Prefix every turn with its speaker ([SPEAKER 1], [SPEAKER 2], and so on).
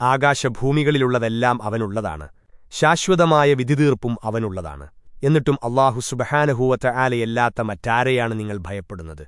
[SPEAKER 1] ആകാശഭൂമികളിലുള്ളതെല്ലാം അവനുള്ളതാണ്. ശാശ്വതമായ വിധിതീർപ്പും അവനുള്ളതാണ്. എന്നിട്ടും അള്ളാഹു സുബഹാനഹൂവറ്റ ആലയല്ലാത്ത മറ്റാരെയാണ് നിങ്ങൾ ഭയപ്പെടുന്നത്?